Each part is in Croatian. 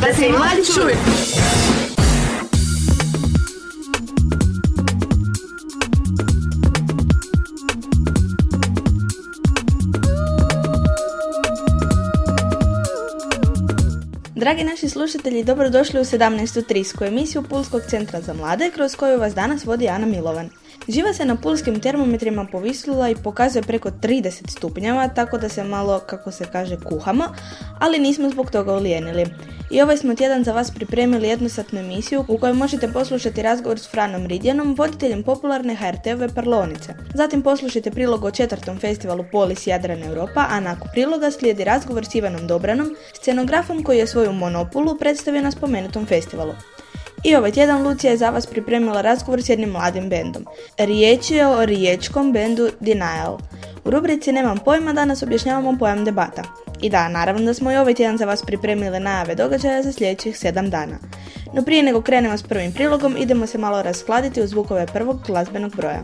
Da se i Dragi naši slušatelji, dobrodošli u 17. trisku emisiju Pulskog centra za mlade, kroz koju vas danas vodi Ana Milovan. Živa se na pulskim termometrima povisila i pokazuje preko 30 stupnjeva, tako da se malo, kako se kaže, kuhamo, ali nismo zbog toga ulijenili. I ovaj smo tjedan za vas pripremili jednosatnu emisiju u kojoj možete poslušati razgovor s Franom Ridjanom, voditeljem popularne HRT-ove Parlonice. Zatim poslušajte prilog o četvrtom festivalu Polis Jadran Europa, a nakon priloga slijedi razgovor s Ivanom Dobranom, scenografom koji je svoju monopolu predstavio na spomenutom festivalu. I ovaj tjedan Lucija je za vas pripremila razgovor s jednim mladim bendom. Riječ je o riječkom bendu Denial. U rubrici Nemam pojma danas objašnjavamo pojam debata. I da, naravno da smo i ovaj tjedan za vas pripremili najave događaja za sljedećih 7 dana. No prije nego krenemo s prvim prilogom, idemo se malo raskladiti u zvukove prvog glazbenog broja.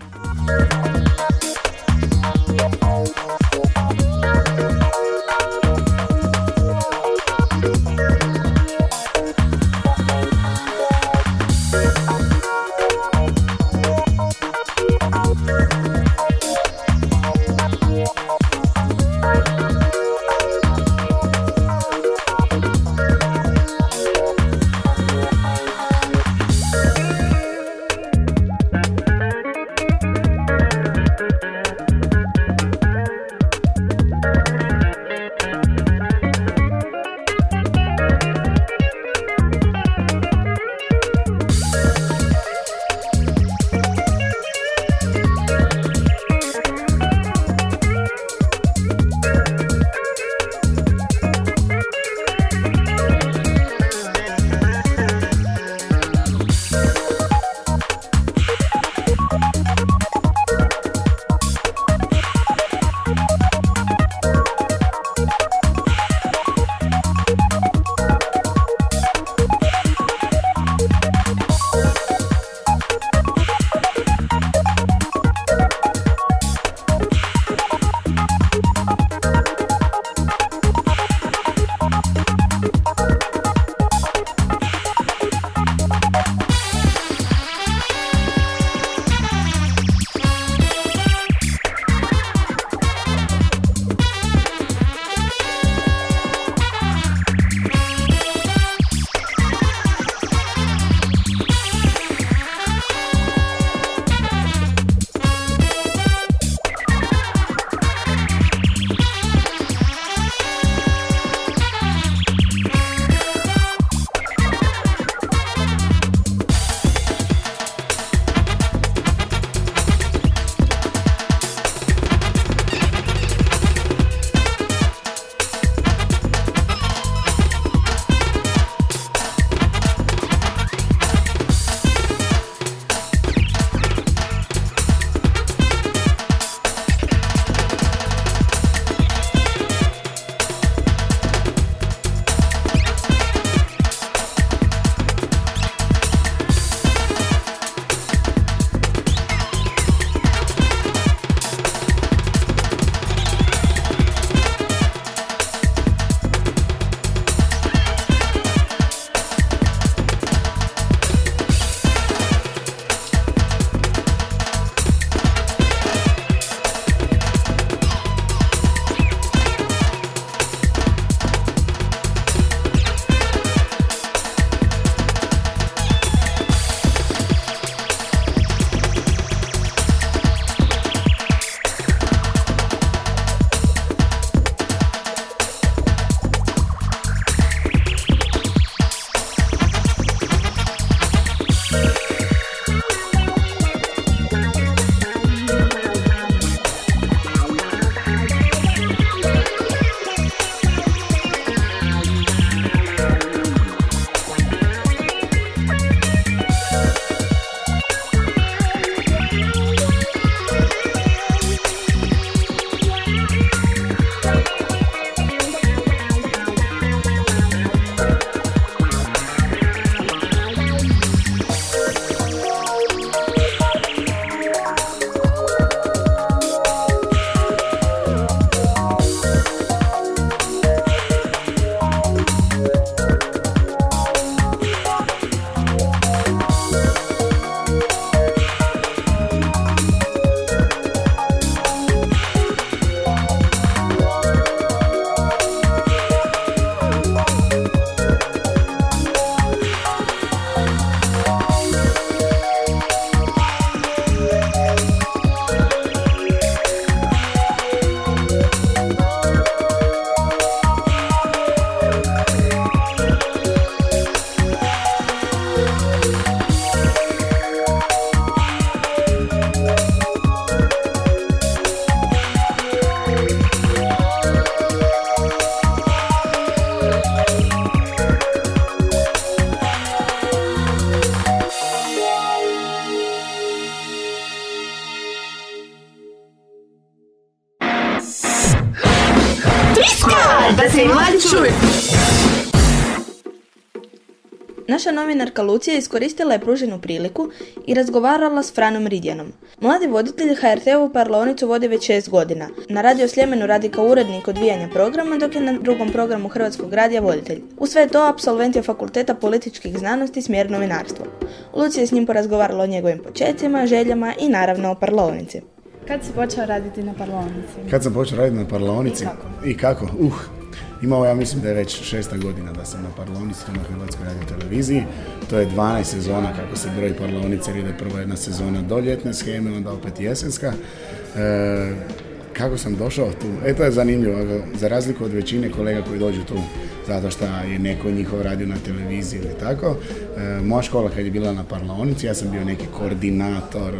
Naša novinarka Lucija iskoristila je pruženu priliku i razgovarala s Franom Ridjanom. Mladi voditelj HRT-ovu parlonicu vodi već šest godina. Na radio Sljemenu radi kao urednik odvijanja programa, dok je na drugom programu Hrvatskog radija voditelj. U sve to absolvent je fakulteta političkih znanosti smjer novinarstvo. Lucija je s njim porazgovarala o njegovim početcima, željama i naravno o parlovnici. Kad si počeo raditi na parlovnici? Kad sam počeo raditi na parlovnici? I kako? Uh, Imao ja mislim da je već šesta godina da sam na parlovnici na Hrvatskoj radio televiziji. To je 12 sezona kako se broji parlovnice, jer ide prva jedna sezona do ljetne scheme, onda opet jesenska. E, kako sam došao tu? E to je zanimljivo, za razliku od većine kolega koji dođu tu zato što je neko njihov radio na televiziji ili tako. E, moja škola kad je bila na parlaonici, ja sam bio neki koordinator,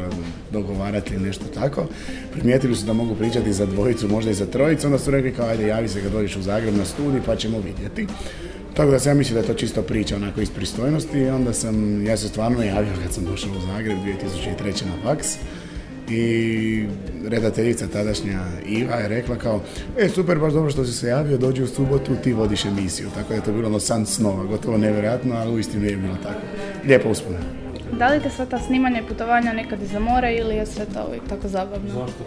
dogovaratelj, nešto tako. Primijetili su da mogu pričati za dvojicu, možda i za trojicu, onda su rekli kao ajde javi se kad dođeš u Zagreb na studij pa ćemo vidjeti. Tako da sam ja mislim da je to čisto priča onako iz pristojnosti i onda sam, ja se stvarno javio kad sam došao u Zagreb 2003. na faks i redateljica tadašnja Iva je rekla kao e super, baš dobro što si se javio, dođi u subotu, ti vodiš emisiju. Tako da je to bilo ono san snova, gotovo nevjerojatno, ali uistinu je bilo tako. Lijepo uspuno. Da li te sva ta snimanja i putovanja nekad iza mora ili je sve to uvijek tako zabavno? Zašto?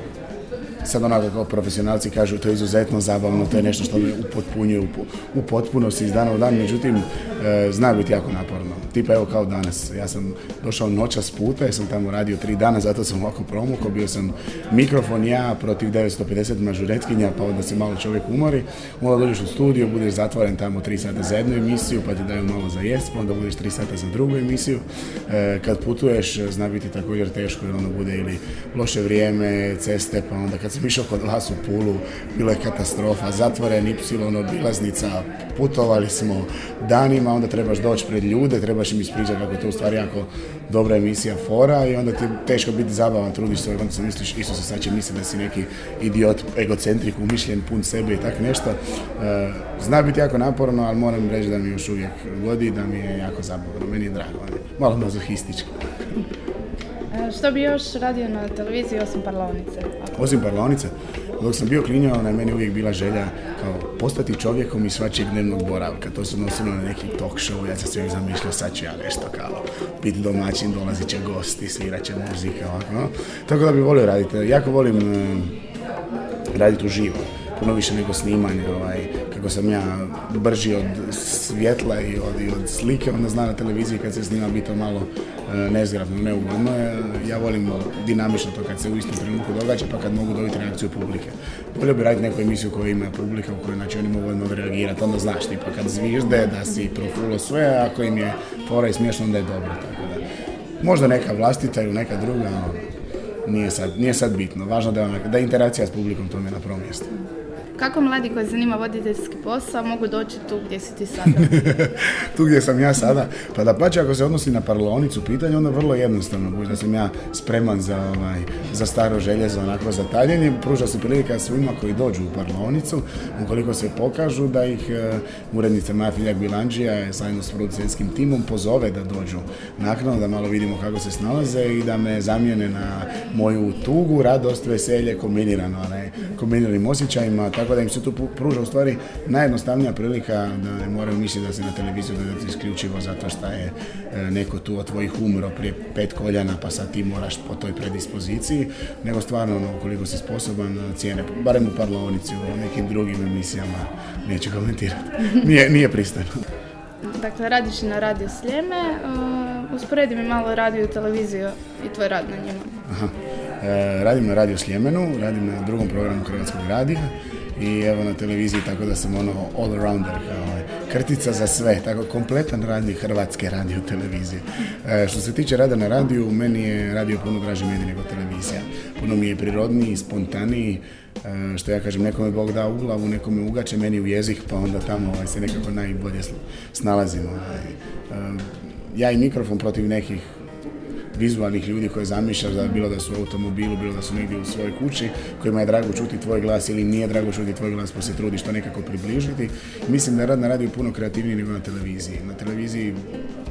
Sad onako kao profesionalci kažu to je izuzetno zabavno, to je nešto što me upotpunjuje u, potpunosti iz dana u dan, međutim e, zna biti jako naporno. Tipa evo kao danas, ja sam došao noćas puta, ja sam tamo radio tri dana, zato sam ovako promukao, bio sam mikrofon ja protiv 950 mažuretkinja, pa onda se malo čovjek umori, onda dođeš u studio, budeš zatvoren tamo tri sata za jednu emisiju, pa ti daju malo za jest, pa onda budeš tri sata za drugu emisiju. E, kad putuješ, zna biti također teško, jer onda bude ili loše vrijeme, ceste, pa onda kad kad sam išao kod vas u Pulu, bilo je katastrofa, zatvoren Y obilaznica, putovali smo danima, onda trebaš doći pred ljude, trebaš im ispričati kako je to u stvari jako dobra emisija fora i onda ti je teško biti zabavan, trudiš se, onda se misliš, isto se sad će misliti da si neki idiot, egocentrik, umišljen, pun sebe i tak nešto. E, zna biti jako naporno, ali moram reći da mi još uvijek godi, da mi je jako zabavno, meni je drago, malo mazohističko. E, što bi još radio na televiziji osim parlovnice? Osim parlovnice? Dok sam bio klinjao, na meni uvijek bila želja kao postati čovjekom iz svačeg dnevnog boravka. To se nosilo na neki talk show, ja sam uvijek zamišljao, sad ću ja nešto kao biti domaćin, dolazit će gosti, svirat će muzika, ovako. Tako da bi volio raditi. Jako volim uh, raditi uživo puno više nego snimanje, ovaj, kako sam ja brži od svjetla i od, i od slike, onda zna na televiziji kad se snima biti to malo e, nezgrapno, neugodno je. Ja volim dinamično to kad se u istom trenutku događa, pa kad mogu dobiti reakciju publike. Volio bi raditi neku emisiju koja ima publika u kojoj znači, oni mogu odmah reagirati, onda znaš pa kad zvižde da si profulo sve, ako im je fora i smiješno, onda je dobro. Tako da. Možda neka vlastita ili neka druga, nije sad, nije sad bitno. Važno da je, da interakcija s publikom tome na prvom mjestu. Kako mladi koji zanima voditeljski posao mogu doći tu gdje si ti sada? tu gdje sam ja sada? Pa da pače, ako se odnosi na parlonicu pitanje, onda vrlo jednostavno. Budući sam ja spreman za, ovaj, za staro željezo, onako za taljenje. Pruža se prilika svima koji dođu u parlonicu, ukoliko se pokažu da ih uh, urednica Maja Filjak Bilanđija zajedno s producentskim timom pozove da dođu naknadno, da malo vidimo kako se snalaze i da me zamijene na moju tugu, radost, veselje kombinirano, ne kombiniranim osjećajima, tako tako da im se tu pruža u stvari najjednostavnija prilika da ne moraju misliti da se na televiziju gledati isključivo zato što je e, neko tu od tvojih umro prije pet koljana pa sad ti moraš po toj predispoziciji, nego stvarno ono, ukoliko si sposoban e, cijene, barem u parlovnici, u nekim drugim emisijama neću komentirati. Nije, nije pristojno. Dakle, radiš na Radio Sljeme, uh, usporedi mi malo radio i televiziju i tvoj rad na njima. Aha. radim na Radio Sljemenu, radim na drugom programu Hrvatskog radija i evo na televiziji tako da sam ono all arounder ovaj, krtica za sve, tako kompletan radnik hrvatske radio televizije. E, što se tiče rada na radiju, meni je radio puno draži meni nego televizija. Puno mi je prirodniji, spontaniji, e, što ja kažem, nekome Bog da u glavu, nekome ugače meni u jezik, pa onda tamo ovaj, se nekako najbolje snalazimo. Ovaj. E, ja i mikrofon protiv nekih vizualnih ljudi koje zamišljaš da bilo da su u automobilu, bilo da su negdje u svojoj kući, kojima je drago čuti tvoj glas ili nije drago čuti tvoj glas pa se trudiš to nekako približiti. Mislim da je rad na radiju puno kreativniji nego na televiziji. Na televiziji,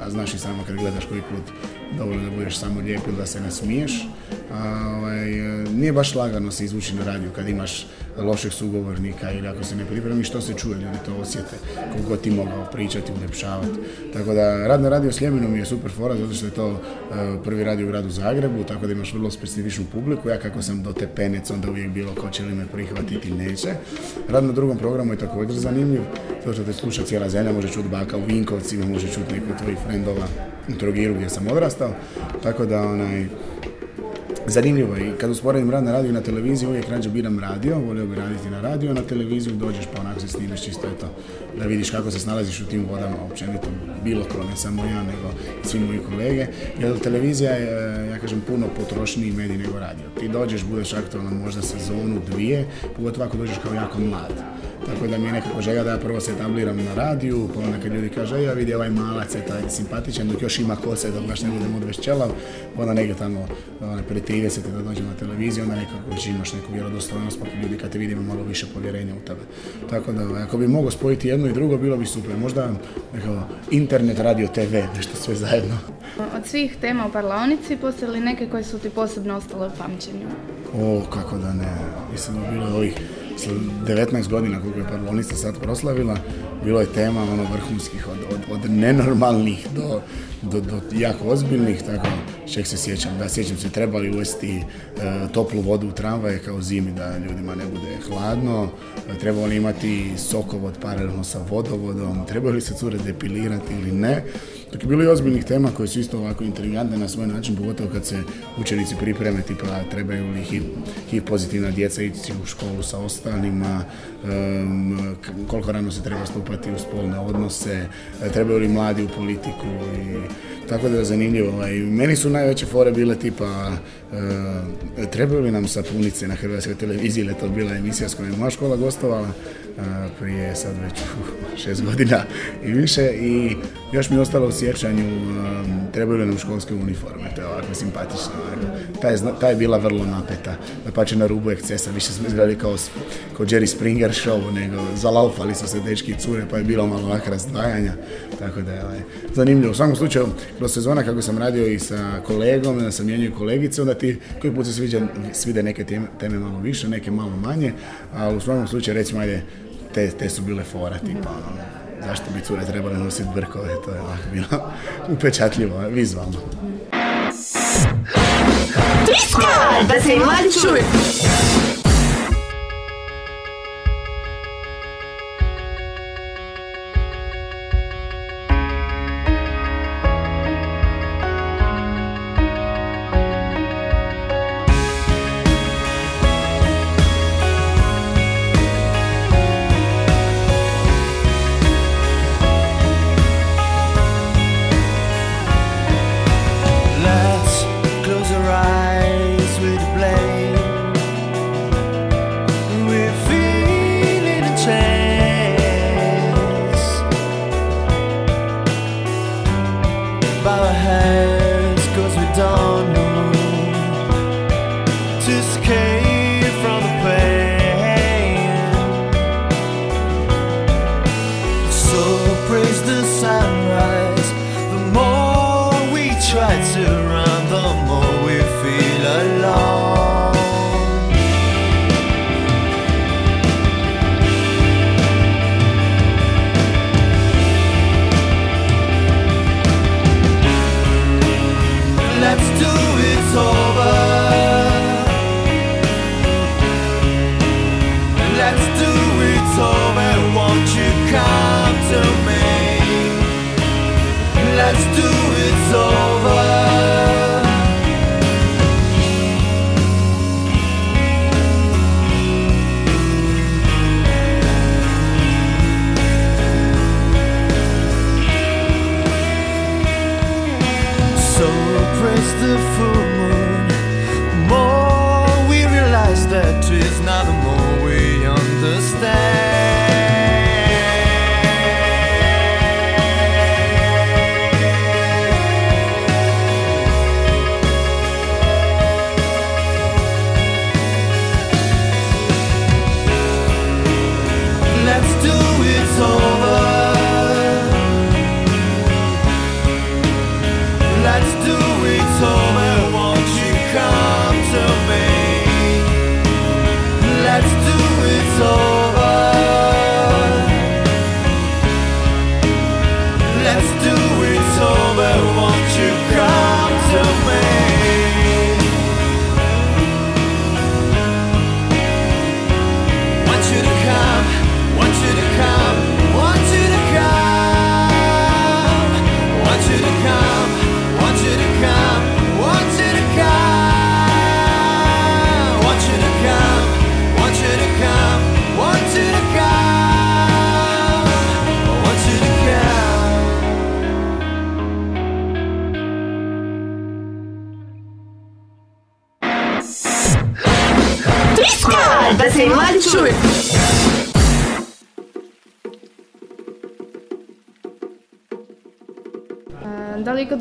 a znaš i samo kad gledaš koji put, dovoljno da budeš samo lijep ili da se ne smiješ, A, ovaj, nije baš lagano se izvući na radiju kad imaš lošeg sugovornika ili ako se ne pripremi što se čuje, ljudi to osjete, koliko ti mogao pričati, uljepšavati. Tako da rad na radio Sljemenu mi je super fora zato što je to e, prvi radio u gradu Zagrebu, tako da imaš vrlo specifičnu publiku. Ja kako sam do te penec, onda uvijek bilo ko će li me prihvatiti, neće. Rad na drugom programu je također zanimljiv, zato što te sluša cijela zemlja, može čuti baka u Vinkovcima, može čuti neko tvojih frendova u Trogiru gdje sam odrastao. Tako da onaj, Zanimljivo je, kad usporedim rad na radiju i na televiziji, uvijek rađe biram radio, volio bi raditi na radiju, na televiziju dođeš pa onako se snimiš čisto je to, da vidiš kako se snalaziš u tim vodama, općenito bilo ko, ne samo ja, nego svi moji kolege, jer televizija je, ja kažem, puno potrošniji medij nego radio. Ti dođeš, budeš aktualno možda sezonu, dvije, pogotovo ako dođeš kao jako mlad tako da mi je nekako želja da ja prvo se etabliram na radiju, pa onda kad ljudi kaže, ja vidi ovaj malac je taj simpatičan, dok još ima kose da baš ne budem odveć čelav, pa onda negdje tamo onaj, pre 30 da dođem na televiziju, onda nekako već imaš neku vjerodostojnost, pa ljudi kad te vidimo malo više povjerenja u tebe. Tako da, ako bi mogao spojiti jedno i drugo, bilo bi super. Možda nekako internet, radio, TV, nešto sve zajedno. Od svih tema u parlaonici postoje li neke koje su ti posebno ostale u pamćenju? O, kako da ne. Mislim, bilo je ovih 19 godina koliko je Parlonica sad proslavila, bilo je tema ono vrhunskih, od, od, od nenormalnih do, do, do, jako ozbiljnih, tako ček se sjećam, da sjećam se trebali uvesti e, toplu vodu u tramvaje kao zimi da ljudima ne bude hladno, e, trebali imati sokovod paralelno sa vodovodom, trebali se cure depilirati ili ne. Dok je bilo i ozbiljnih tema koje su isto ovako intrigantne na svoj način, pogotovo kad se učenici pripreme, tipa trebaju li HIV, pozitivna djeca ići u školu sa ostalima, koliko rano se treba stupati u spolne odnose, trebaju li mladi u politiku i tako da je zanimljivo. Ovaj, meni su najveće fore bile tipa trebaju li nam sapunice na hrvatskoj televiziji ili je to bila emisija s kojom je moja škola gostovala prije sad već šest godina i više i još mi je ostalo u sjećanju um, trebaju nam školske uniforme, to je ovako simpatično. Ta je, bila vrlo napeta, da pa će na rubu ekscesa, više smo izgledali kao, kao Jerry Springer show, nego zalaufali su se dečki i cure, pa je bilo malo ovakva razdvajanja, tako da je ovaj, zanimljivo. U svakom slučaju, kroz sezona kako sam radio i sa kolegom, da sam mijenjaju kolegice, onda ti koji put se sviđa, svide neke teme, teme malo više, neke malo manje, ali u svakom slučaju recimo ajde te, te su bile fora, tipa ono, zašto bi cure trebale nositi brkove, to je ovako bilo upečatljivo, vizualno. Da se mladi čuju!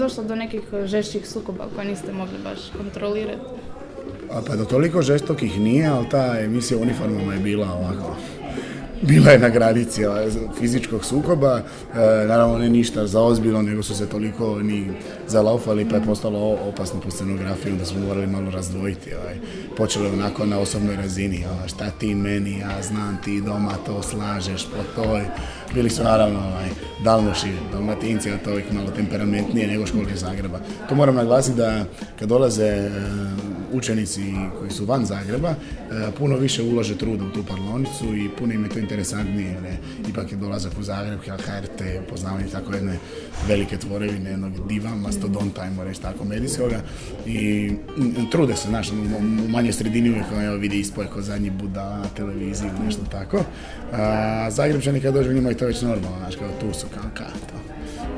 Došlo do nekih žešćih sukoba koje niste mogli baš kontrolirati? A pa do toliko žestokih nije, ali ta emisija uniformama je bila ovako bila je na granici fizičkog sukoba, e, naravno ne ništa za ozbiljno, nego su se toliko ni zalaufali pa je postalo opasno po scenografiju da smo morali malo razdvojiti. Ovaj. Počelo je onako na osobnoj razini, ovaj, šta ti meni, ja znam ti doma to slažeš po toj. Bili su naravno ovaj, dalmoši, dalmatinci, a to uvijek malo temperamentnije nego škole Zagreba. To moram naglasiti da kad dolaze učenici koji su van Zagreba, e, puno više ulože truda u tu parlonicu i puno im je to interesantnije. Ne? Ipak je dolazak u Zagreb, HRT, poznavanje tako jedne velike tvorevine, jednog diva, mastodonta, ajmo reći tako, medijskoga. I trude se, znaš, u manjoj sredini uvijek evo, vidi ispoje kod zadnji Buda na televiziji nešto tako. A Zagrebčani kad dođu njima je to već normalno, znaš, kao tu su, kao, kao to.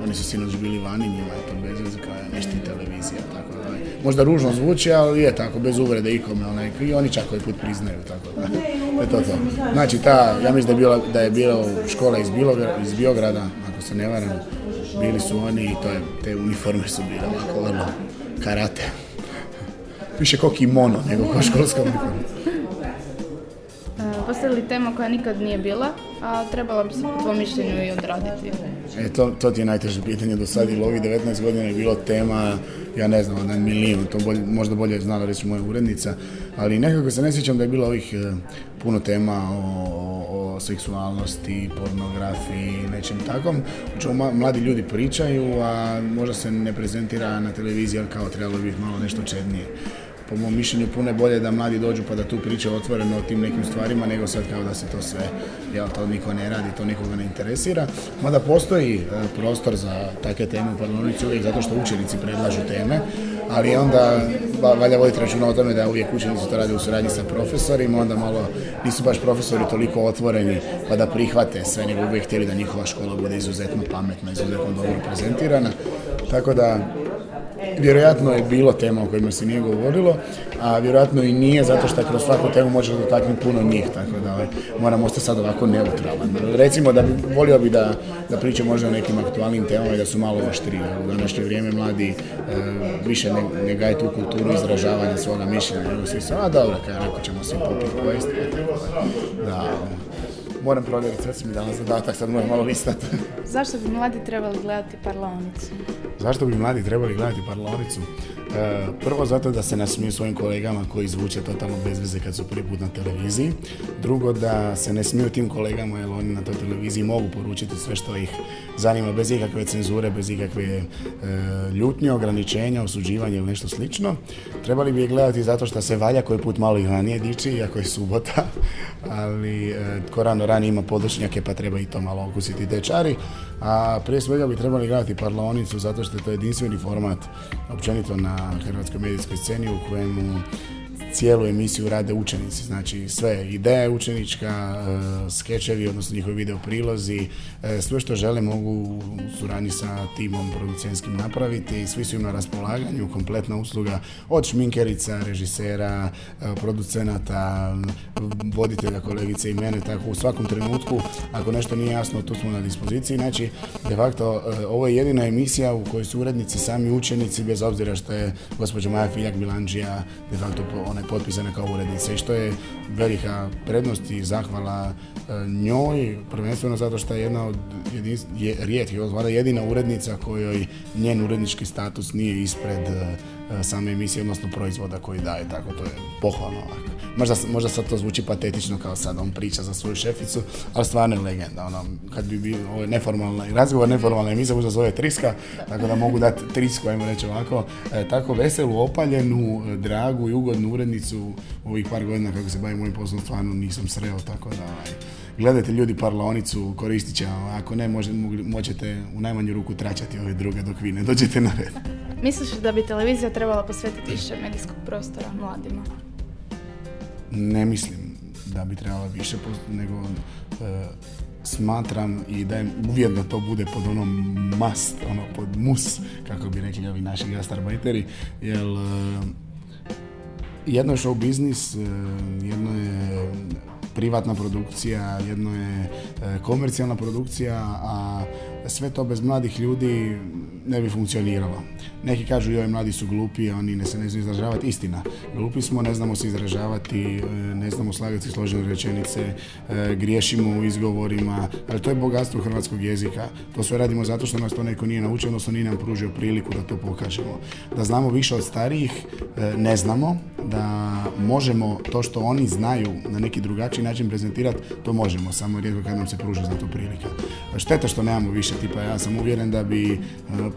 Oni su sinoć bili vani, njima je to bez veze, kao nešto televizija, tako. Možda ružno zvuči, ali je tako, bez uvrede ikome, onaj, i oni čak koji put priznaju, tako da. Je to to. Znači, ta, ja mislim da je bila, da je bila škola iz, Bilograda, iz Biograda, ako se ne varam, bili su oni i to je, te uniforme su bile ovako vrlo karate. Više ko kimono nego ko školska uniforma. E, postoji li tema koja nikad nije bila, a trebala bi se po tvojom mišljenju i odraditi? E, to, to ti je najteže pitanje do sad, ili ovih 19 godina je bilo tema, ja ne znam, jedan milijun, to bolje, možda bolje znala reći moja urednica, ali nekako se ne sjećam da je bilo ovih e, puno tema o, o seksualnosti, pornografiji, nečem takom, o čemu mladi ljudi pričaju, a možda se ne prezentira na televiziji, ali kao trebalo bi malo nešto čednije po mom mišljenju puno je bolje da mladi dođu pa da tu pričaju otvoreno o tim nekim stvarima nego sad kao da se to sve, jel to niko ne radi, to nikoga ne interesira. Mada postoji e, prostor za takve teme u parlanici uvijek zato što učenici predlažu teme, ali onda valja voditi računa o tome da uvijek učenici to rade u suradnji sa profesorima, onda malo nisu baš profesori toliko otvoreni pa da prihvate sve, nego uvijek htjeli da njihova škola bude izuzetno pametna, izuzetno dobro prezentirana. Tako da Vjerojatno je bilo tema o kojima se nije govorilo, a vjerojatno i nije zato što kroz svaku temu može dotaknuti puno njih, tako da ovaj, moram ostati sad ovako neutralan. Recimo da bi, volio bi da, da pričam možda o nekim aktualnim temama i da su malo oštrije. U današnje vrijeme mladi e, više ne, ne gaje tu kulturu izražavanja svoga mišljenja, nego svi su, a dobro, kaj, neko ćemo svi popiti pojesti. Da, moram provjeriti, sve si mi dala zadatak, sad moram malo listati. Zašto bi mladi trebali gledati parlaonicu? Zašto bi mladi trebali gledati parlaonicu? E, prvo zato da se nasmiju svojim kolegama koji zvuče totalno bez veze kad su prvi put na televiziji. Drugo da se ne smiju tim kolegama jer oni na toj televiziji mogu poručiti sve što ih zanima bez ikakve cenzure, bez ikakve e, ljutnje, ograničenja, osuđivanja ili nešto slično. Trebali bi je gledati zato što se valja koji put malo i ranije diči, iako je subota, ali e, ko rano rani ima podočnjake pa treba i to malo okusiti dečari. A prije svega bi trebali gledati parlaonicu zato što je to jedinstveni format općenito na hrvatskoj medijskoj sceni u kojemu cijelu emisiju rade učenici, znači sve ideje učenička, e, skečevi, odnosno njihovi video prilozi, e, sve što žele mogu u suradnji sa timom producentskim napraviti, svi su im na raspolaganju, kompletna usluga od šminkerica, režisera, e, producenata, voditelja, kolegice i mene, tako u svakom trenutku, ako nešto nije jasno, tu smo na dispoziciji, znači de facto ovo je jedina emisija u kojoj su urednici sami učenici, bez obzira što je gospođa Maja Filjak Bilanđija de facto ona je potpisana kao urednica i što je velika prednost i zahvala e, njoj, prvenstveno zato što je jedna od je, rijetkih, jedina urednica kojoj njen urednički status nije ispred E, same emisije, odnosno proizvoda koji daje, tako to je pohvalno ovako. Možda, možda sad to zvuči patetično kao sad on priča za svoju šeficu, ali stvarno je legenda. Ono, kad bi bio ovo neformalna, razgovor neformalna emisija možda zove Triska, tako da mogu dati Trisku, ajmo reći ovako, e, tako veselu, opaljenu, dragu i ugodnu urednicu ovih par godina kako se bavim mojim poslom stvarno nisam sreo, tako da ovaj, gledajte ljudi parlaonicu, koristit će ako ne može, moćete u najmanju ruku tračati ove druge dok vi ne dođete na red. Misliš da bi televizija trebala posvetiti više medijskog prostora mladima? Ne mislim da bi trebala više, nego e, smatram i da je uvijek da to bude pod onom mast, ono pod mus, kako bi rekli ovi naši gastarbajteri, jer e, jedno je show biznis, e, jedno je privatna produkcija, jedno je komercijalna produkcija, a sve to bez mladih ljudi ne bi funkcioniralo. Neki kažu joj mladi su glupi, oni ne se ne znaju izražavati. Istina, glupi smo, ne znamo se izražavati, e, ne znamo slagati složene rečenice, e, griješimo u izgovorima, ali to je bogatstvo hrvatskog jezika. To sve radimo zato što nas to neko nije naučio, odnosno nije nam pružio priliku da to pokažemo. Da znamo više od starijih, e, ne znamo, da možemo to što oni znaju na neki drugačiji način prezentirati, to možemo, samo rijetko kad nam se pruža za to prilika. Šteta što nemamo više tipa, ja sam uvjeren da bi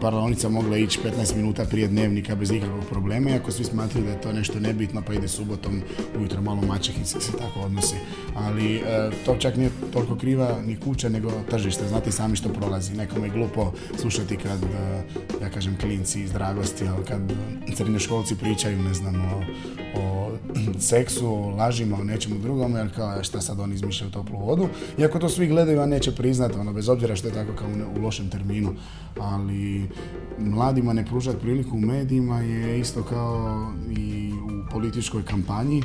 paralonica mogla ići 15 minuta prije dnevnika bez ikakvog problema, iako svi smatraju da je to nešto nebitno, pa ide subotom ujutro malo mačehice se tako odnosi. Ali e, to čak nije toliko kriva ni kuća, nego tržište. Znate sami što prolazi. Nekom je glupo slušati kad, e, ja kažem, klinci iz dragosti, ali kad srednjoškolci pričaju, ne znam, o, o seksu, o lažima, o nečemu drugom, jer kao šta sad oni izmišljaju toplu vodu. Iako to svi gledaju, a neće priznati, ono, bez obzira što je tako kao u, lošem terminu. Ali mladima ne pružati priliku u medijima je isto kao i političkoj kampanji, e,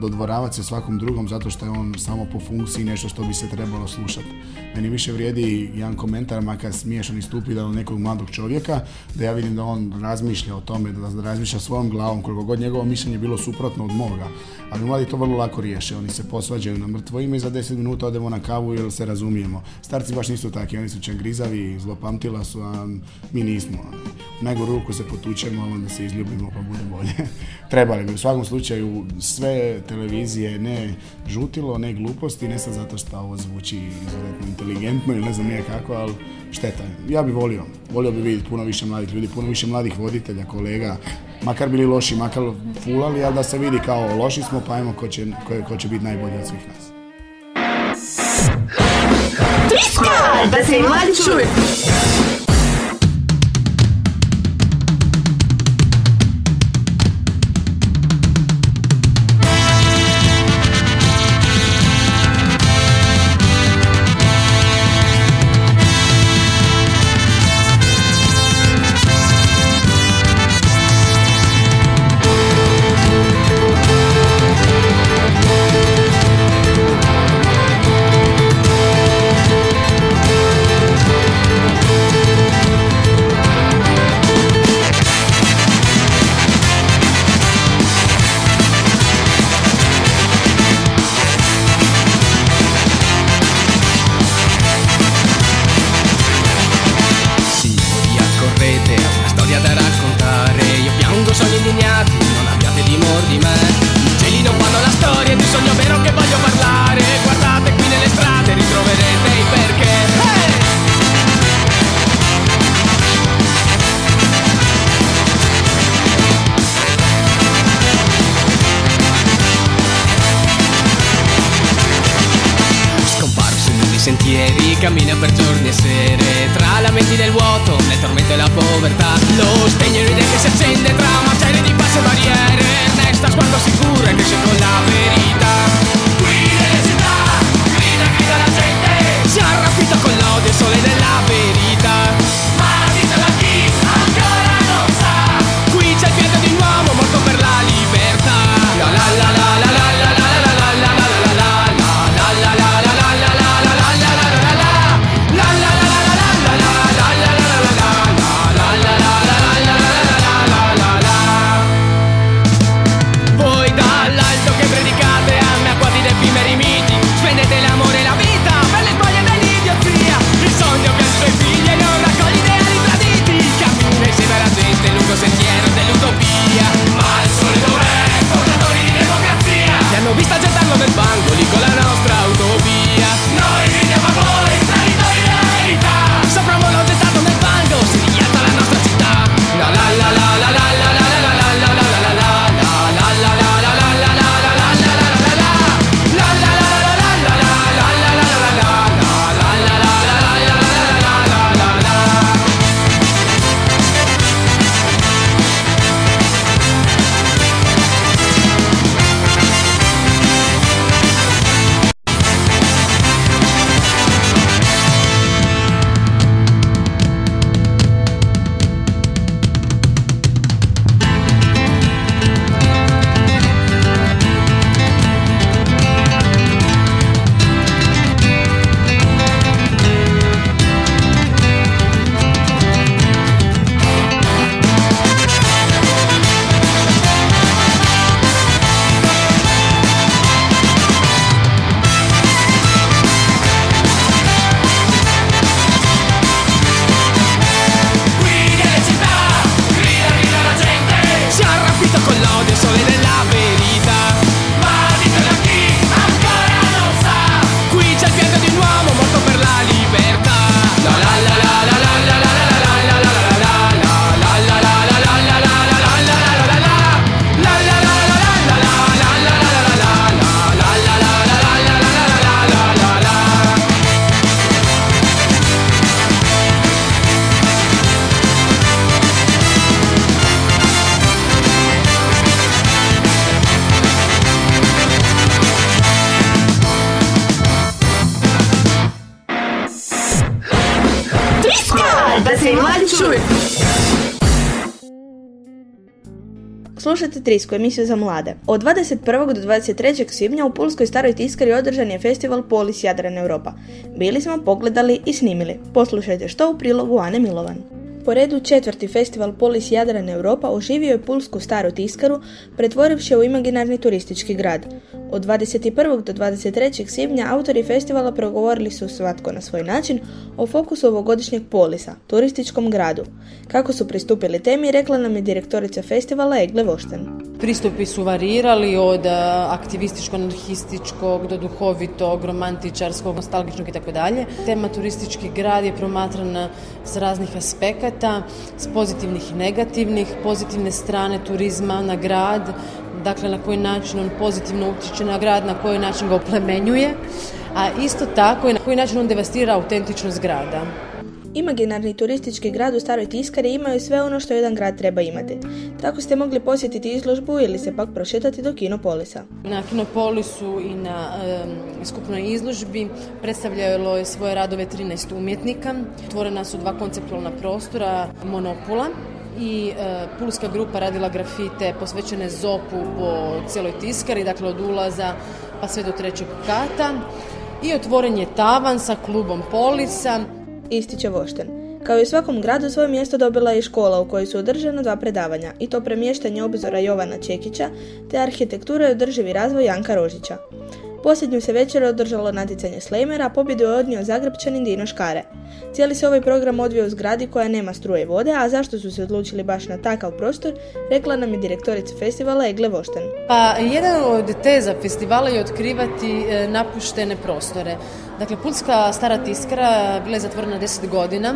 dodvoravati se svakom drugom zato što je on samo po funkciji nešto što bi se trebalo slušati. Meni više vrijedi jedan komentar, makar smiješan istupi da nekog mladog čovjeka, da ja vidim da on razmišlja o tome, da razmišlja svojom glavom, koliko god njegovo mišljenje bilo suprotno od moga. Ali mladi to vrlo lako riješe, oni se posvađaju na mrtvo ime i za 10 minuta odemo na kavu jer se razumijemo. Starci baš nisu takvi, oni su čangrizavi, zlopamtila su, a mi nismo. U najgoru ruku se potučemo, onda se izljubimo pa bude bolje. Trebali u svakom slučaju sve televizije ne žutilo, ne gluposti, ne sad zato što ovo zvuči izuzetno inteligentno ili ne znam nije kako, ali šteta. Ja bih volio, volio bi vidjeti puno više mladih ljudi, puno više mladih voditelja, kolega, makar bili loši, makar fulali, ali da se vidi kao loši smo, pa ajmo ko će, ko, će biti najbolji od svih nas. Da se mladi čuje! 23. emisiju za mlade. Od 21. do 23. svibnja u Pulskoj staroj tiskari održan je festival Polis Jadran Europa. Bili smo, pogledali i snimili. Poslušajte što u prilogu Ane Milovan. Po redu četvrti festival Polis Jadran Europa oživio je Pulsku staru tiskaru, pretvorivši u imaginarni turistički grad. Od 21. do 23. svibnja autori festivala progovorili su svatko na svoj način o fokusu ovogodišnjeg polisa, turističkom gradu. Kako su pristupili temi, rekla nam je direktorica festivala Egle Vošten. Pristupi su varirali od aktivističko-anarhističkog do duhovitog, romantičarskog, nostalgičnog dalje. Tema turistički grad je promatrana s raznih aspekata, s pozitivnih i negativnih, pozitivne strane turizma na grad, dakle na koji način on pozitivno utječe na grad, na koji način ga oplemenjuje, a isto tako i na koji način on devastira autentičnost grada. Imaginarni turistički grad u Staroj Tiskari imaju sve ono što jedan grad treba imati. Tako ste mogli posjetiti izložbu ili se pak prošetati do Kinopolisa. Na Kinopolisu i na um, skupnoj izložbi predstavljalo je svoje radove 13 umjetnika. Tvorena su dva konceptualna prostora, Monopula i e, pulska grupa radila grafite posvećene zopu po cijeloj tiskari, dakle od ulaza pa sve do trećeg kata i otvoren je tavan sa klubom Polisa. Ističe Vošten. Kao i svakom gradu svoje mjesto dobila je i škola u kojoj su održana dva predavanja, i to premještanje obzora Jovana Čekića te arhitektura i održivi razvoj Janka Rožića. Posljednju se večer održalo natjecanje Slejmera, a pobjedu je odnio Zagrebčanin Dino Škare. Cijeli se ovaj program odvio u zgradi koja nema struje vode, a zašto su se odlučili baš na takav prostor, rekla nam je direktorica festivala Egle Vošten. Pa jedan od teza festivala je otkrivati e, napuštene prostore. Dakle, Pulska stara tiskara bila je zatvorena 10 godina.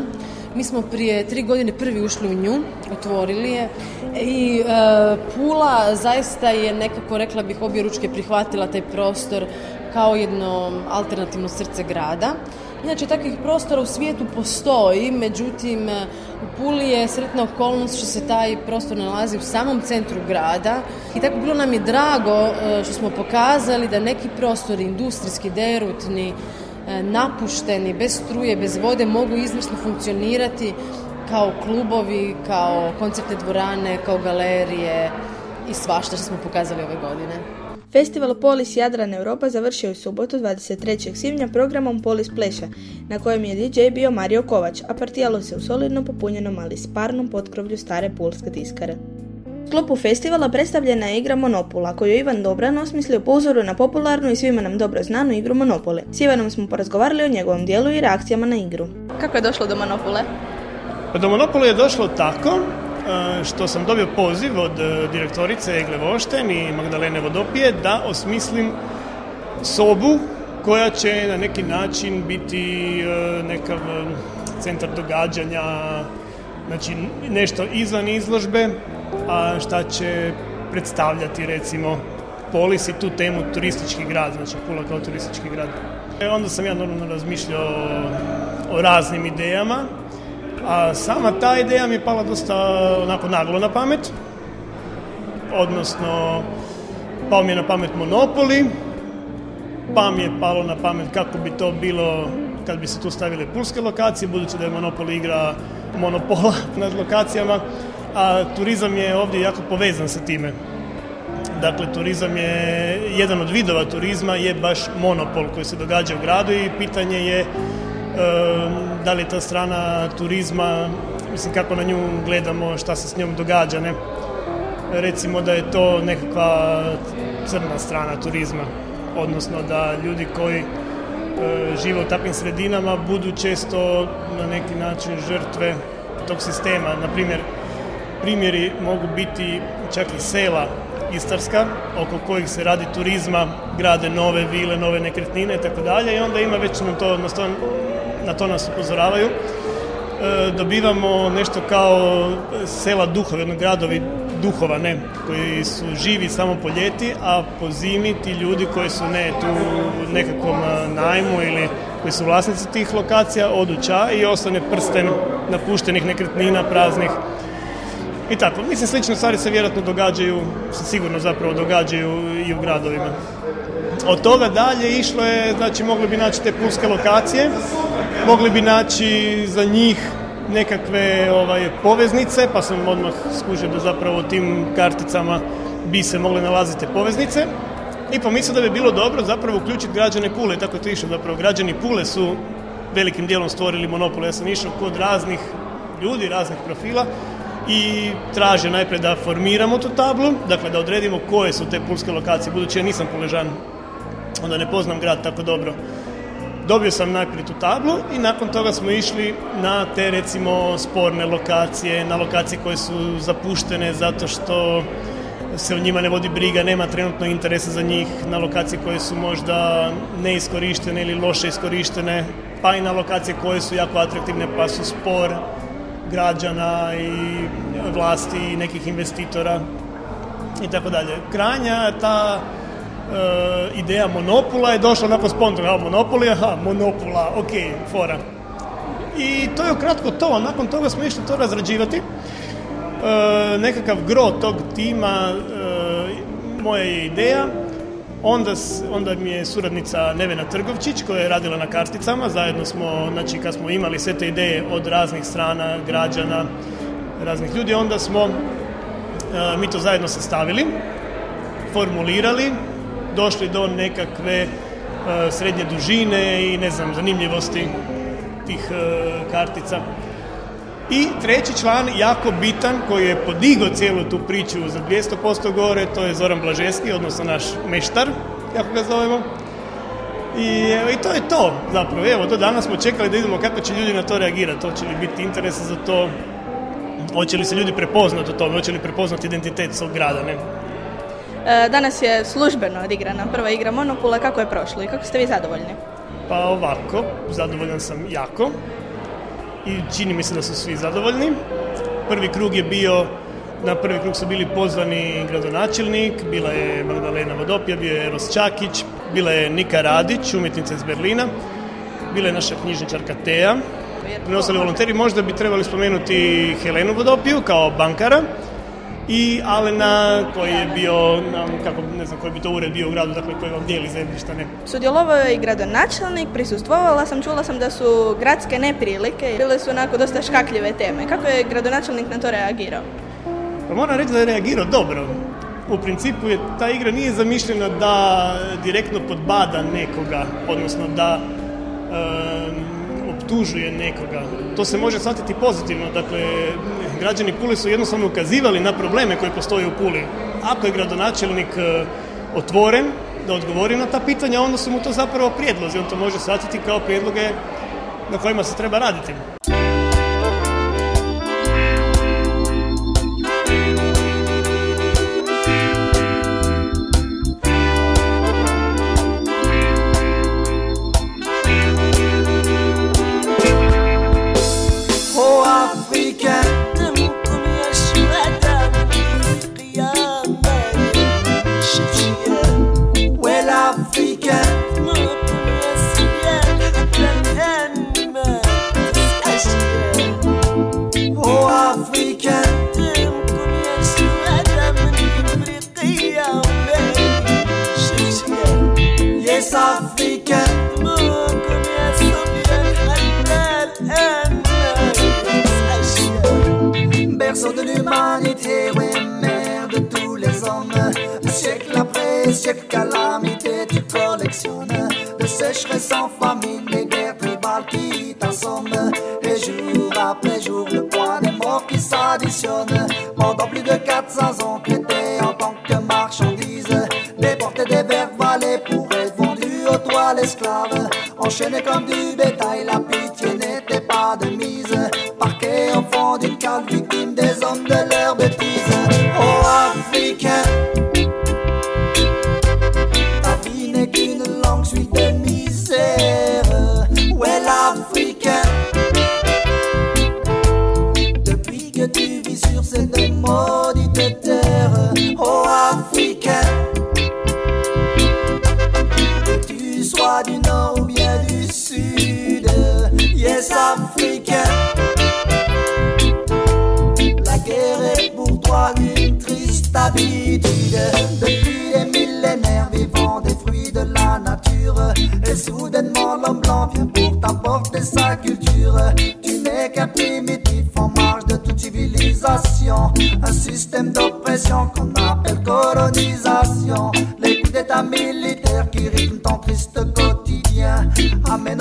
Mi smo prije tri godine prvi ušli u nju, otvorili je i e, Pula zaista je nekako, rekla bih, obje ručke prihvatila taj prostor kao jedno alternativno srce grada. Inače, takvih prostora u svijetu postoji, međutim, u Puli je sretna okolnost što se taj prostor nalazi u samom centru grada i tako bilo nam je drago e, što smo pokazali da neki prostori, industrijski, derutni, e, napušteni, bez struje, bez vode, mogu izvrsno funkcionirati kao klubovi, kao koncertne dvorane, kao galerije i svašta što smo pokazali ove godine. Festival Polis Jadran Europa završio je subotu 23. svibnja programom Polis Pleša, na kojem je DJ bio Mario Kovač, a partijalo se u solidno popunjenom ali sparnom potkrovlju stare pulske tiskare. U sklopu festivala predstavljena je igra Monopula, koju je Ivan Dobran osmislio po uzoru na popularnu i svima nam dobro znanu igru Monopole. S Ivanom smo porazgovarali o njegovom dijelu i reakcijama na igru. Kako je došlo do Monopole? Pa do Monopole je došlo tako E, što sam dobio poziv od e, direktorice Egle Vošten i Magdalene Vodopije da osmislim sobu koja će na neki način biti e, nekav centar događanja, znači nešto izvan izložbe, a šta će predstavljati recimo polis i tu temu turistički grad, znači Pula kao turistički grad. E onda sam ja normalno razmišljao o raznim idejama a sama ta ideja mi je pala dosta onako naglo na pamet. Odnosno, pao mi je na pamet Monopoli, pa mi je palo na pamet kako bi to bilo kad bi se tu stavile pulske lokacije, budući da je Monopol igra monopola nad lokacijama, a turizam je ovdje jako povezan sa time. Dakle, turizam je, jedan od vidova turizma je baš monopol koji se događa u gradu i pitanje je da li je ta strana turizma, mislim kako na nju gledamo, šta se s njom događa, ne? Recimo da je to nekakva crna strana turizma, odnosno da ljudi koji e, žive u takvim sredinama budu često na neki način žrtve tog sistema. Na primjer, primjeri mogu biti čak i sela Istarska, oko kojih se radi turizma, grade nove vile, nove nekretnine i tako dalje i onda ima već na to, na to nas upozoravaju. E, dobivamo nešto kao sela duhovi, jedno gradovi duhova, ne, koji su živi samo po ljeti, a po zimi ti ljudi koji su ne tu nekakvom najmu ili koji su vlasnici tih lokacija odu ča i ostane prsten napuštenih nekretnina, praznih i tako. Mislim, slične stvari se vjerojatno događaju, se sigurno zapravo događaju i u gradovima. Od toga dalje išlo je, znači mogli bi naći te pulske lokacije, mogli bi naći za njih nekakve ovaj, poveznice, pa sam odmah skužio da zapravo tim karticama bi se mogle nalaziti poveznice. I pomislio da bi bilo dobro zapravo uključiti građane Pule, tako je to išlo zapravo. Građani Pule su velikim dijelom stvorili monopol. Ja sam išao kod raznih ljudi, raznih profila i traže najprije da formiramo tu tablu, dakle da odredimo koje su te pulske lokacije, budući ja nisam puležan, onda ne poznam grad tako dobro. Dobio sam najprije tu tablu i nakon toga smo išli na te recimo sporne lokacije, na lokacije koje su zapuštene zato što se o njima ne vodi briga, nema trenutno interesa za njih, na lokacije koje su možda neiskorištene ili loše iskorištene, pa i na lokacije koje su jako atraktivne pa su spor građana i vlasti i nekih investitora i tako dalje. Kranja ta e, ideja monopola je došla nakon spontano, monopoli, aha, monopola, ok, fora. I to je ukratko to, nakon toga smo išli to razrađivati. E, nekakav gro tog tima e, moja je ideja Onda, onda mi je suradnica Nevena Trgovčić koja je radila na karticama, zajedno smo, znači kad smo imali sve te ideje od raznih strana, građana, raznih ljudi, onda smo e, mi to zajedno sastavili, formulirali, došli do nekakve e, srednje dužine i ne znam, zanimljivosti tih e, kartica. I treći član, jako bitan, koji je podigao cijelu tu priču za 200% gore, to je Zoran Blažeski, odnosno naš meštar, kako ga zovemo. I, I to je to, zapravo. Evo, do danas smo čekali da vidimo kako će ljudi na to reagirati. Hoće li biti interesa za to, hoće li se ljudi prepoznati u tome, hoće li prepoznati identitet svog grada, ne? E, danas je službeno odigrana prva igra Monopula, kako je prošlo i kako ste vi zadovoljni? Pa ovako, zadovoljan sam jako i čini mi se da su svi zadovoljni. Prvi krug je bio, na prvi krug su bili pozvani gradonačelnik, bila je Magdalena Vodopija, bio je Eros Čakić, bila je Nika Radić, umjetnica iz Berlina, bila je naša knjižničarka Teja, ostali volonteri, možda bi trebali spomenuti Helenu Vodopiju kao bankara, i Alena koji je bio, kako ne znam koji bi to ured bio u gradu, dakle koji vam dijeli zemljišta, ne. Sudjelovao je i gradonačelnik, prisustvovala sam, čula sam da su gradske neprilike, bile su onako dosta škakljive teme. Kako je gradonačelnik na to reagirao? Pa moram reći da je reagirao dobro. U principu je ta igra nije zamišljena da direktno podbada nekoga, odnosno da optužuje nekoga. To se može shvatiti pozitivno. Dakle, građani Puli su jednostavno ukazivali na probleme koje postoje u Puli. Ako je gradonačelnik e, otvoren da odgovori na ta pitanja, onda su mu to zapravo prijedlozi. On to može shvatiti kao prijedloge na kojima se treba raditi.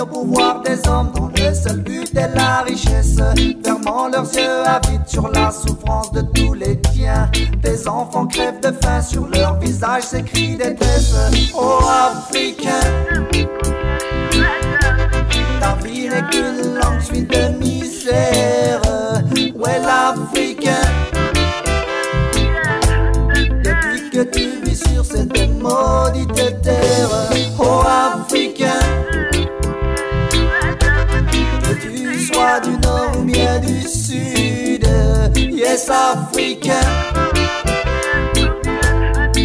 Au pouvoir des hommes dont le seul but est la richesse. Fermant leurs yeux avides sur la souffrance de tous les tiens. Tes enfants crèvent de faim, sur leur visage s'écrit détresse. Oh Africain. Ta vie n'est qu'une longue suite de West africain.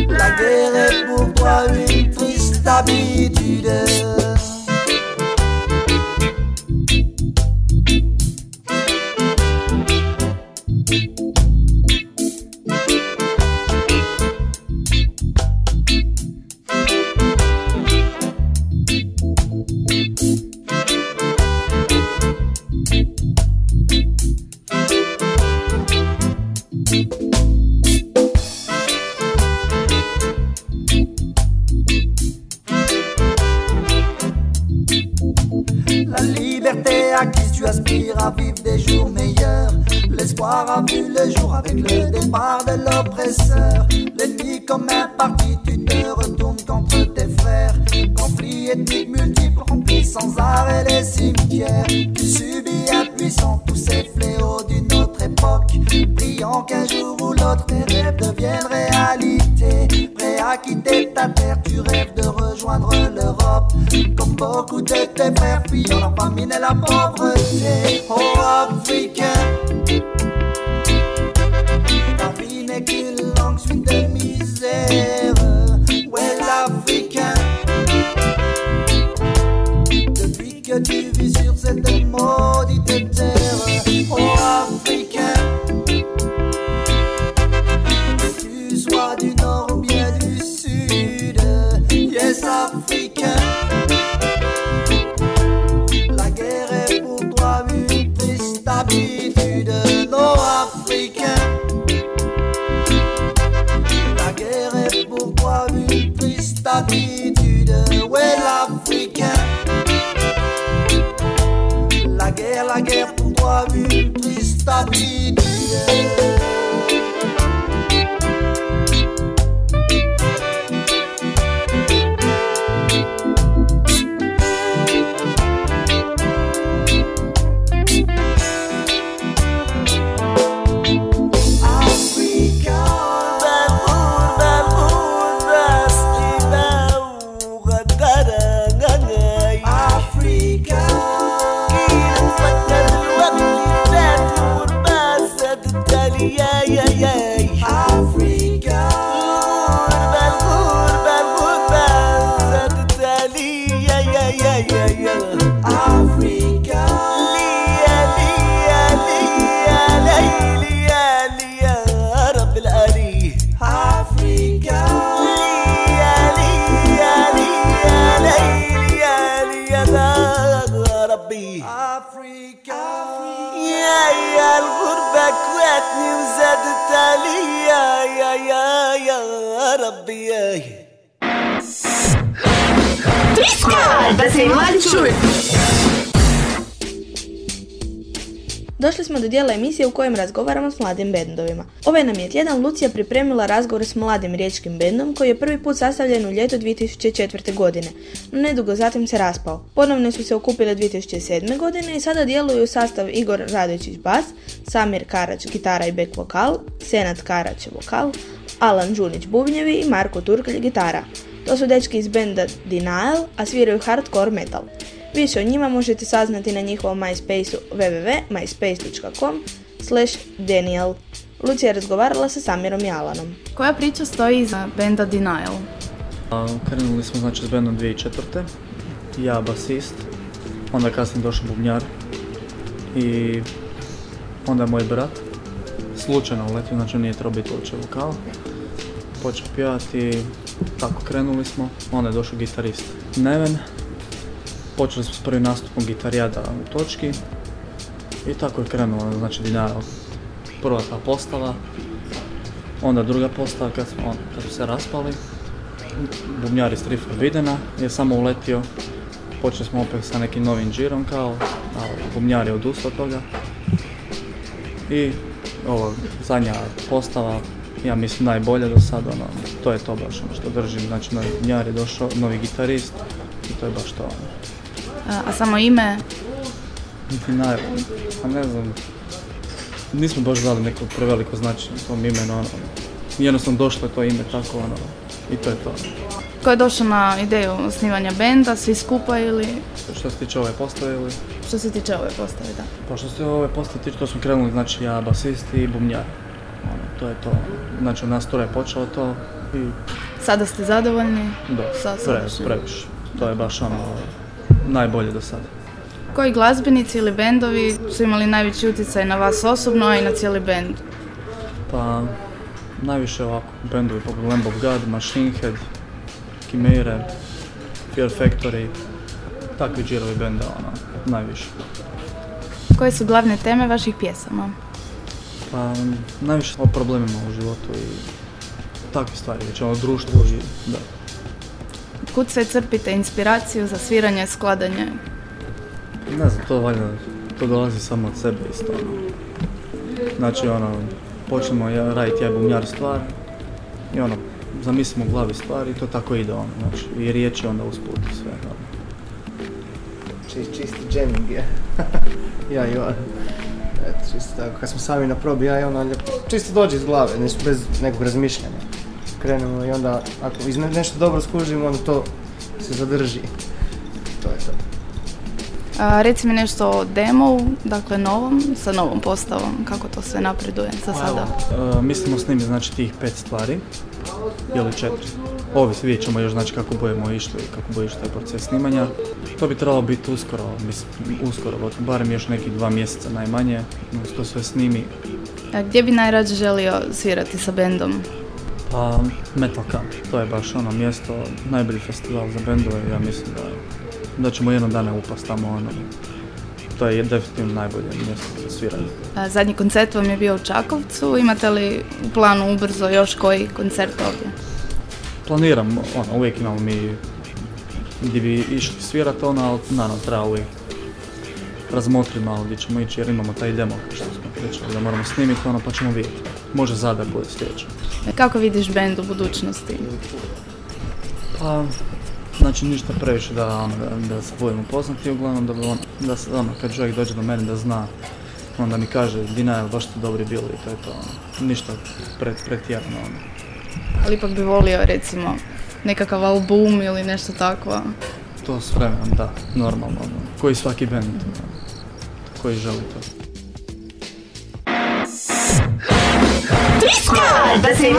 La guerre est pour toi une triste habitude. Došli smo do dijela emisije u kojem razgovaramo s mladim bendovima. Ovaj nam je tjedan Lucija pripremila razgovor s mladim riječkim bendom koji je prvi put sastavljen u ljeto 2004. godine, no nedugo zatim se raspao. Ponovno su se okupile 2007. godine i sada djeluju sastav Igor Radojičić bas, Samir Karać gitara i back vokal, Senat Karać vokal, Alan Đunić bubnjevi i Marko Turkalj gitara. To su dečki iz benda Denial, a sviraju hardcore metal. Više o njima možete saznati na njihovom MySpace-u www.myspace.com slash Daniel. Lucija je razgovarala sa Samirom i Alanom. Koja priča stoji iza benda Denial? Krenuli smo znači s bendom 2004. Ja basist, onda kasnije došao bubnjar i onda moj brat. Slučajno uletio, znači nije trebao biti uopće vokal. Počeo pjevati, tako krenuli smo, onda je došao gitarist Neven. Počeli smo s prvim nastupom gitarijada u točki I tako je krenulo, znači Dinaro. Prva ta postava, onda druga postava kad, smo, kad su se raspali. Bubnjar iz Trifa Videna je samo uletio. Počeli smo opet sa nekim novim džirom kao, a Bubnjar je odustao od toga. I ovo, zadnja postava, ja mislim najbolja do sada, ono, to je to baš ono što držim. Znači, došao, novi gitarist i to je baš to. Ono. A, samo ime, Niti naj... Pa ne znam... Nismo baš dali neko preveliko značenje tom imenu, ono. Jednostavno došlo je to ime tako, ono. I to je to. ko je došao na ideju osnivanja benda, svi skupa ili Što se tiče ove postave ili... što se tiče ove postave, da? Pa što se ove postave tiče, to smo krenuli, znači ja basist i bubnjar. Ono, to je to. Znači od nas troje je počelo to i Sada ste zadovoljni? da, Sa pre, sadašnjim. previše. To je baš ono najbolje do sada. Koji glazbenici ili bendovi su imali najveći utjecaj na vas osobno, a i na cijeli bend? Pa najviše ovako bendovi poput Lamb of God, Machine Head, Chimere, Fear Factory, takvi džirovi benda, ono, najviše. Koje su glavne teme vaših pjesama? Pa najviše o problemima u životu i takve stvari, već o društvu i da. Kud sve crpite inspiraciju za sviranje, skladanje? Ne znam, to valjda, to dolazi samo od sebe isto, ono. Znači, ono, počnemo ja, raditi ja bumjar stvar i ono, zamislimo u glavi stvar i to tako ide, ono, znači, i riječi onda usput i sve, ono. Či, čisti jamming je. ja i on. Eto, čisto tako. Kad smo sami na probi, ja i on, ali čisto dođe iz glave, bez nekog razmišljanja. Krenemo i onda, ako iz ne- nešto dobro skužimo, onda to se zadrži. To je to. A, reci mi nešto o demo, dakle novom, sa novom postavom, kako to sve napreduje za sada. E, mislimo snimiti znači tih pet stvari, ili četiri. Ovis, vidjet ćemo još znači kako budemo išli, kako bude išli taj proces snimanja. To bi trebalo biti uskoro, mislim, uskoro, barem još nekih dva mjeseca najmanje, to sve snimi. A gdje bi najrađe želio svirati sa bendom? Pa Metal Camp, to je baš ono mjesto, najbolji festival za bendove, ja mislim da, da ćemo jednog dana upast tamo, ono, to je definitivno najbolje mjesto za sviranje. A, zadnji koncert vam je bio u Čakovcu, imate li u planu ubrzo još koji koncert ovdje? Planiram, ono, uvijek imamo mi gdje bi išli svirat, ono, ali naravno treba uvijek razmotriti malo gdje ćemo ići jer imamo taj demo što smo pričali da moramo snimiti ono pa ćemo vidjeti. Može Zadar bude sljedeće. Kako vidiš bend u budućnosti? Pa, znači ništa previše da, ono, da, da se budemo poznati, uglavnom da, ono, da se, ono, kad čovjek dođe do mene da zna, onda mi kaže Dina, jel baš ste dobri bili i to je to, ono, ništa pret, pretjerano, ono. Ali ipak bi volio recimo nekakav album ili nešto takvo. To s vremenom, da, normalno, ono, koji svaki band, koji želi to. Da se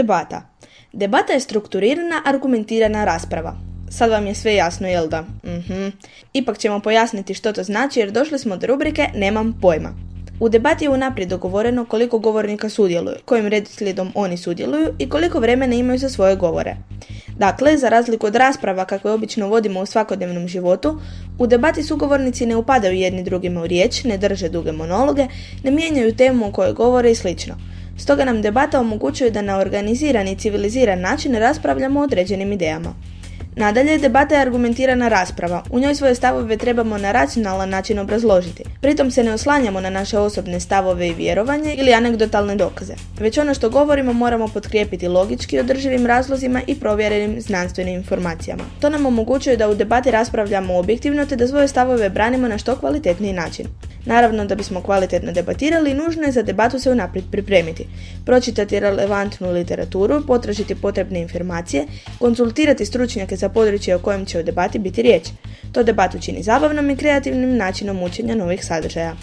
debata? Debata je strukturirana, argumentirana rasprava. Sad vam je sve jasno, jel da? Mhm. Ipak ćemo pojasniti što to znači jer došli smo do rubrike Nemam pojma. U debati je unaprijed dogovoreno koliko govornika sudjeluju, kojim redoslijedom oni sudjeluju i koliko vremena imaju za svoje govore. Dakle, za razliku od rasprava kakve obično vodimo u svakodnevnom životu, u debati sugovornici ne upadaju jedni drugima u riječ, ne drže duge monologe, ne mijenjaju temu o kojoj govore i slično. Stoga nam debata omogućuje da na organiziran i civiliziran način raspravljamo o određenim idejama. Nadalje, debata je argumentirana rasprava. U njoj svoje stavove trebamo na racionalan način obrazložiti. Pritom se ne oslanjamo na naše osobne stavove i vjerovanje ili anegdotalne dokaze. Već ono što govorimo moramo potkrijepiti logički održivim razlozima i provjerenim znanstvenim informacijama. To nam omogućuje da u debati raspravljamo objektivno te da svoje stavove branimo na što kvalitetniji način. Naravno, da bismo kvalitetno debatirali, nužno je za debatu se unaprijed pripremiti, pročitati relevantnu literaturu, potražiti potrebne informacije, konzultirati stručnjake za područje o kojem će u debati biti riječ. To debatu čini zabavnom i kreativnim načinom učenja novih sadržaja.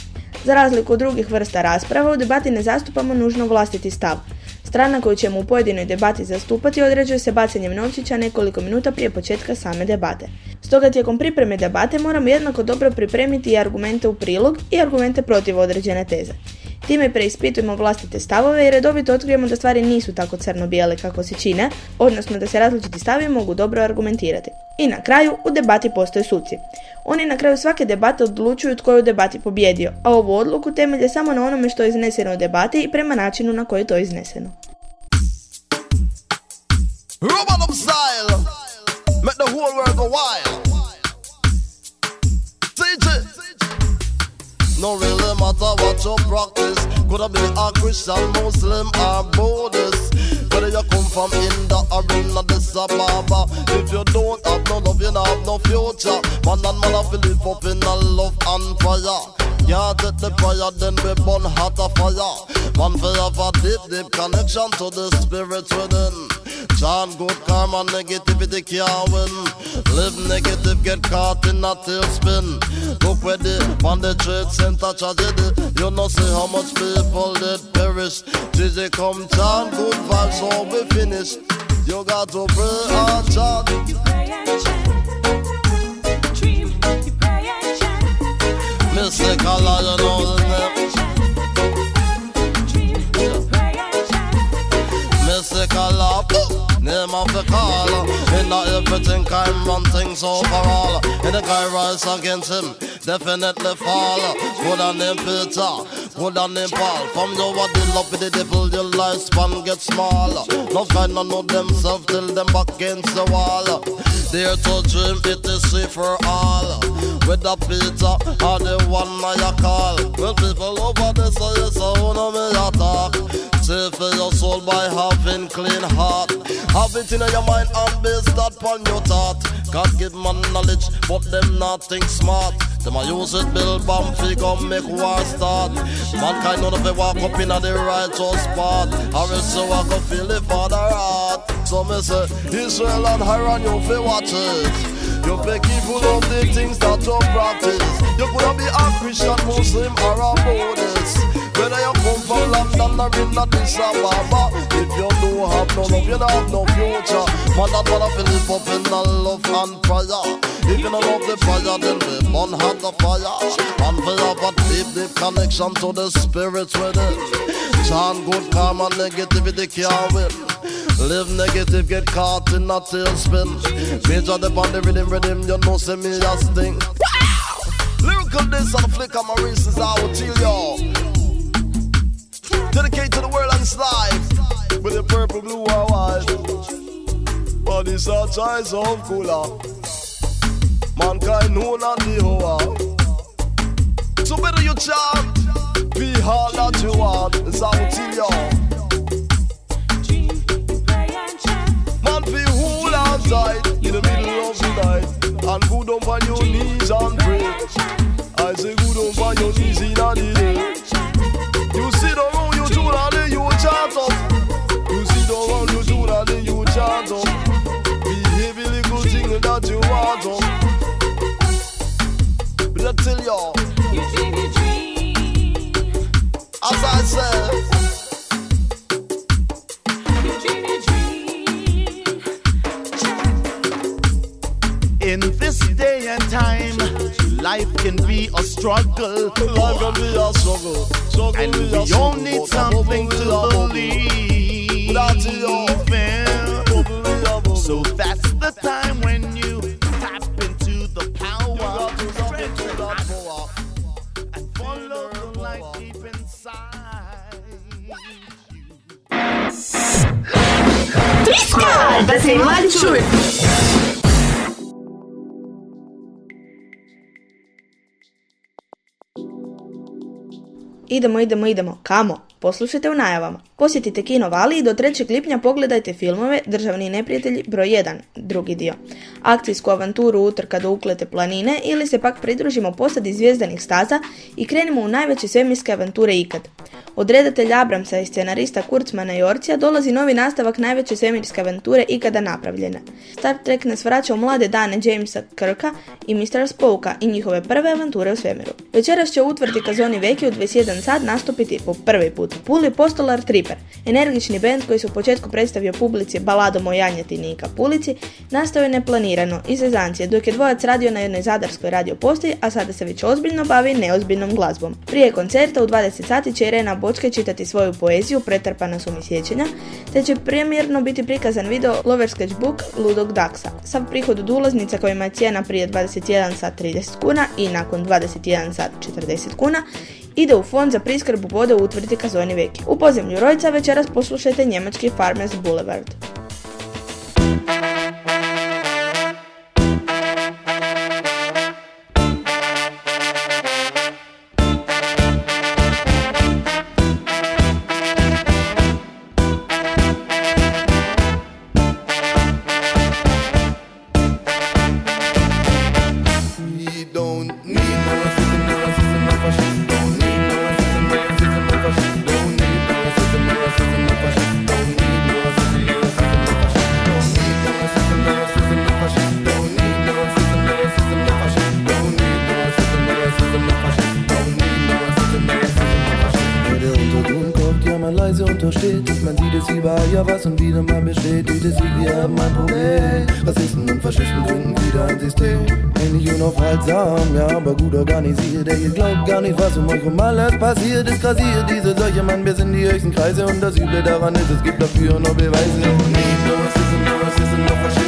Za razliku od drugih vrsta rasprava, u debati ne zastupamo nužno vlastiti stav. Strana koju ćemo u pojedinoj debati zastupati određuje se bacanjem novčića nekoliko minuta prije početka same debate. Stoga tijekom pripreme debate moramo jednako dobro pripremiti i argumente u prilog i argumente protiv određene teze. Time preispitujemo vlastite stavove i redovito otkrijemo da stvari nisu tako crno-bijele kako se čine, odnosno da se različiti stavi mogu dobro argumentirati. I na kraju, u debati postoje suci. Oni na kraju svake debate odlučuju tko je u debati pobjedio, a ovu odluku temelje samo na onome što je izneseno u debati i prema načinu na koji je to izneseno. Style. Make the whole world go wild. No really matter what you practice. Could I be a Christian, Muslim, or Buddhist? Whether you come from in the arena, this a barber. If you don't have no love, you don't have no future. Man and man have live up in a love and fire. Yeah, take the fire, then we burn hotter fire. Man, for have a deep, deep connection to the spirit within. Chant good karma, negativity can't win. Live negative, get caught in a tailspin. Look where the on the trade center tragedy. You know see how much people did perish. Jesus come chant good vibes, all be finished. You got to pray ah, and chant. Mystical, you know the name. Name of the caller. In everything, crime run things overall. In the guy rise against him, definitely fall. Put on him Peter, put on him Paul. From your the love with the devil, your lifespan gets smaller. No kind of know themselves till them back against the wall. Dare to dream, it is safe for all. With the Peter or the one I call. Well, people over there say it's a one of me attack. Save for your soul by having clean heart. Have it in your mind and base that on your thought. God give man knowledge, but them not think smart. Them a use it build bomb figure make war start. Mankind none of them walk up in the righteous path. Or else walk up feel the heart. So me say Israel and Haran you feel watch it. You be careful of the things that you practice. You could be a Christian, Muslim, or a Buddhist. Whether you come London or in Addis Ababa, if you don't have no love, you don't have no future. Man, that wanna feel live up in the love and prayer. If you don't love the fire, then we burn hot the fire. And we have a deep, deep connection to the spirits with it. Chant good karma, negativity can't win. Live negative, get caught in a tailspin. Major the on the rhythm, rhythm, you know, say me a sting. Lyrical this on the flick of my wrist is I will tell y'all. Dedicate to the world and its life with the purple, blue, or white. But it's a choice of cooler. Mankind know not the whole. So better you chant, be all that you want. It's I will tell y'all. Man, be on tight in the middle of the night and go down on your knees and pray. I say go down on your knees in the life can be a struggle. Life can be a struggle. struggle And be a we all struggle, need something to be a bubble. believe That's it, y'all. in. So that's the time when you tap into the power. Strength and power. And follow the light deep inside. Triska! Da Idemo, idemo, idemo. Kamo? Poslušajte u najavama. Posjetite Kino Vali i do 3. lipnja pogledajte filmove Državni neprijatelji broj 1, drugi dio. Akcijsku avanturu utrka do uklete planine ili se pak pridružimo posadi zvijezdanih staza i krenimo u najveće svemirske avanture ikad. Od redatelja Abramsa i scenarista Kurtzmana i Orcija dolazi novi nastavak najveće svemirske avanture ikada napravljene. Star Trek nas vraća u mlade dane Jamesa Kirka i Mr. Spouka i njihove prve avanture u svemiru. Večeras će utvrdi Kazoni Veki u 21 sat nastupiti po prvi put u Puli Postolar Tripper, energični band koji se u početku predstavio publici baladom o janjetini i kapulici, nastao je neplanirano iz Zezancije, dok je dvojac radio na jednoj zadarskoj radio postaji, a sada se već ozbiljno bavi neozbiljnom glazbom. Prije koncerta u 20 sati će Irena Bočke čitati svoju poeziju, pretrpana su mi sjećanja, te će premijerno biti prikazan video Lover Sketchbook Ludog Daksa. Sav prihod od ulaznica kojima je cijena prije 21 sat 30 kuna i nakon 21 sat 40 kuna ide u fond za priskrbu vode u utvrdi Kazoni Veki. U podzemlju Rojca večeras poslušajte njemački Farmers Boulevard. Nicht, was um euch rum alles passiert. Es grassiert diese Seuche, Mann, wir sind die höchsten Kreise. Und das Üble daran ist, es gibt dafür noch Beweise. Don't need no racism, no racism, no fascist. Don't need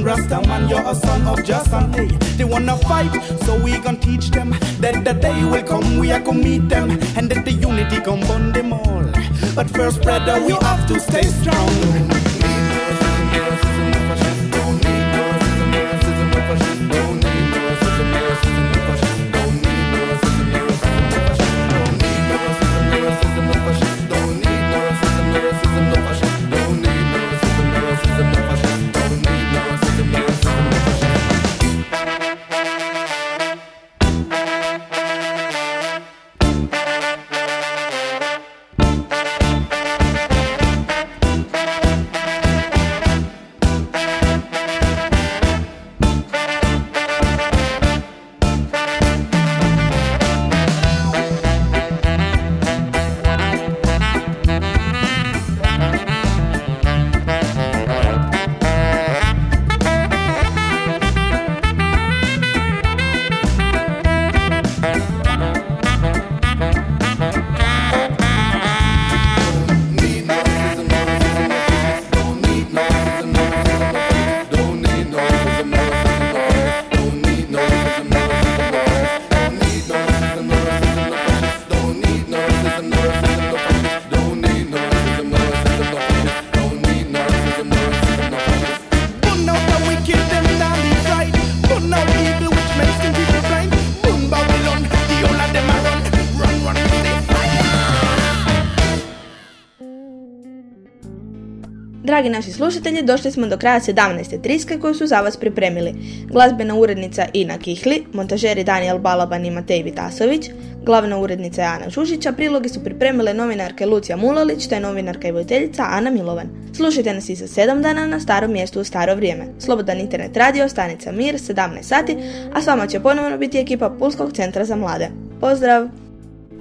Rasta man, you're a son of Justin. Hey, they wanna fight, so we gon' teach them that the day will come, we are gonna meet them, and that the unity gon' bond them all. But first, brother, we have to stay strong. Dragi naši slušatelji, došli smo do kraja 17. triske koju su za vas pripremili. Glazbena urednica Ina Kihli, montažeri Daniel Balaban i Matej Vitasović, glavna urednica je Ana Žužića, priloge su pripremile novinarke Lucija Mulalić te novinarka i vojiteljica Ana Milovan. Slušajte nas i za 7 dana na starom mjestu u staro vrijeme. Slobodan internet radio, stanica Mir, 17 sati, a s vama će ponovno biti ekipa Pulskog centra za mlade. Pozdrav!